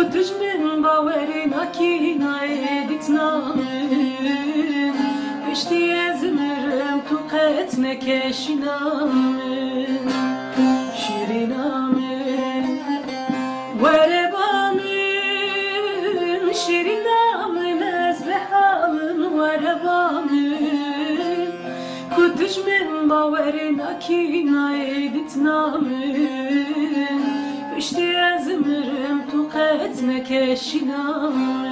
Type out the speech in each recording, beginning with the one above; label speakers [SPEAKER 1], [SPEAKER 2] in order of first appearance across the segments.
[SPEAKER 1] dujmin bawerin hakina editna Pişti ezmirim tuqet nekeşinam Şirinam Verebam Şirinam mezbehalın verebam Kudujmin bawerin hakina editna Pişti ezmirim بغز نکشیدم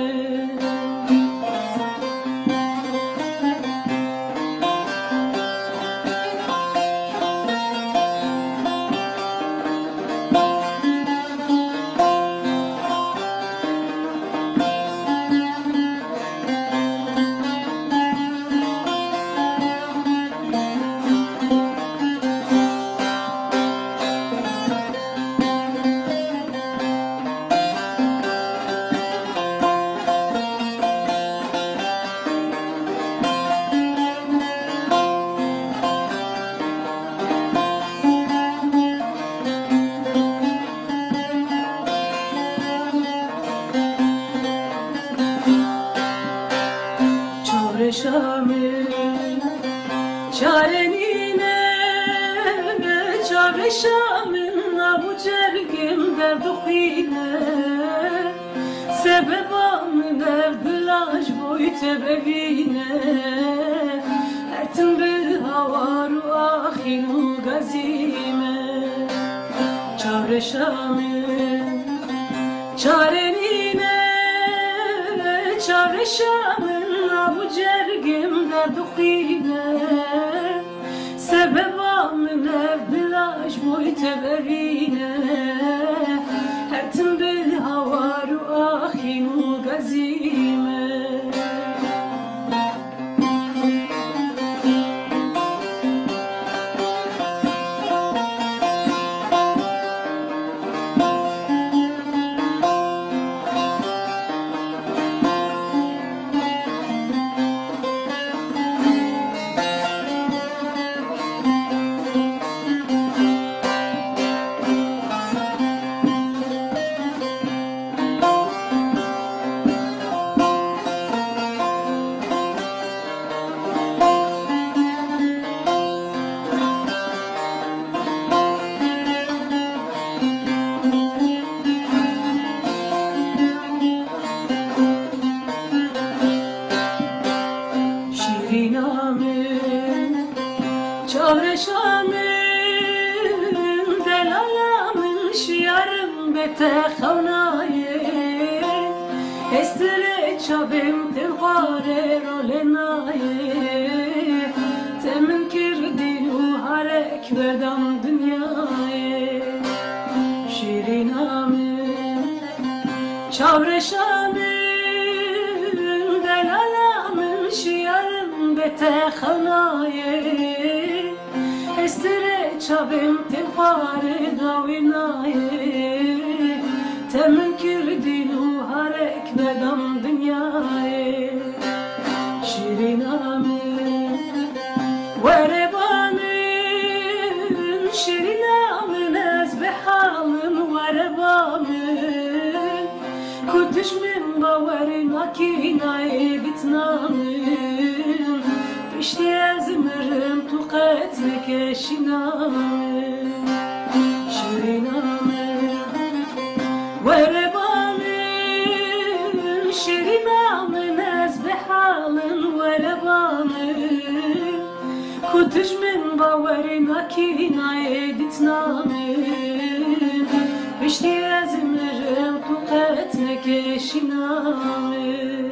[SPEAKER 1] çarşamı çarenine çarşamın abu cergim derdu khine sebebam derdilaj boy tebevine. Ertim bir havaru ahinu gazime. Çarşamı çarenine çarşamın abu cergim derdu khine sebebam nevdilaş boy şirinamın çavreşamın delalamın şiarım bete xavnaye estire çabim tevare rolenaye temin kirdin u harek verdam dünyaya şirinamın çavreşamın delalamın şiarım bete xavnaye استره چابم تفار داوینای تمن کردین و هرک بدم دنیای شیرینامن وربامن شیرینامن از به حالم وربامن کدش من باوری ناکینای Şirinamın Verebamın Şirinamın ez bihalın verebamın Kutuş min baveri nakinaye ditnamın Pişti ezmirim tu qetne keşinamın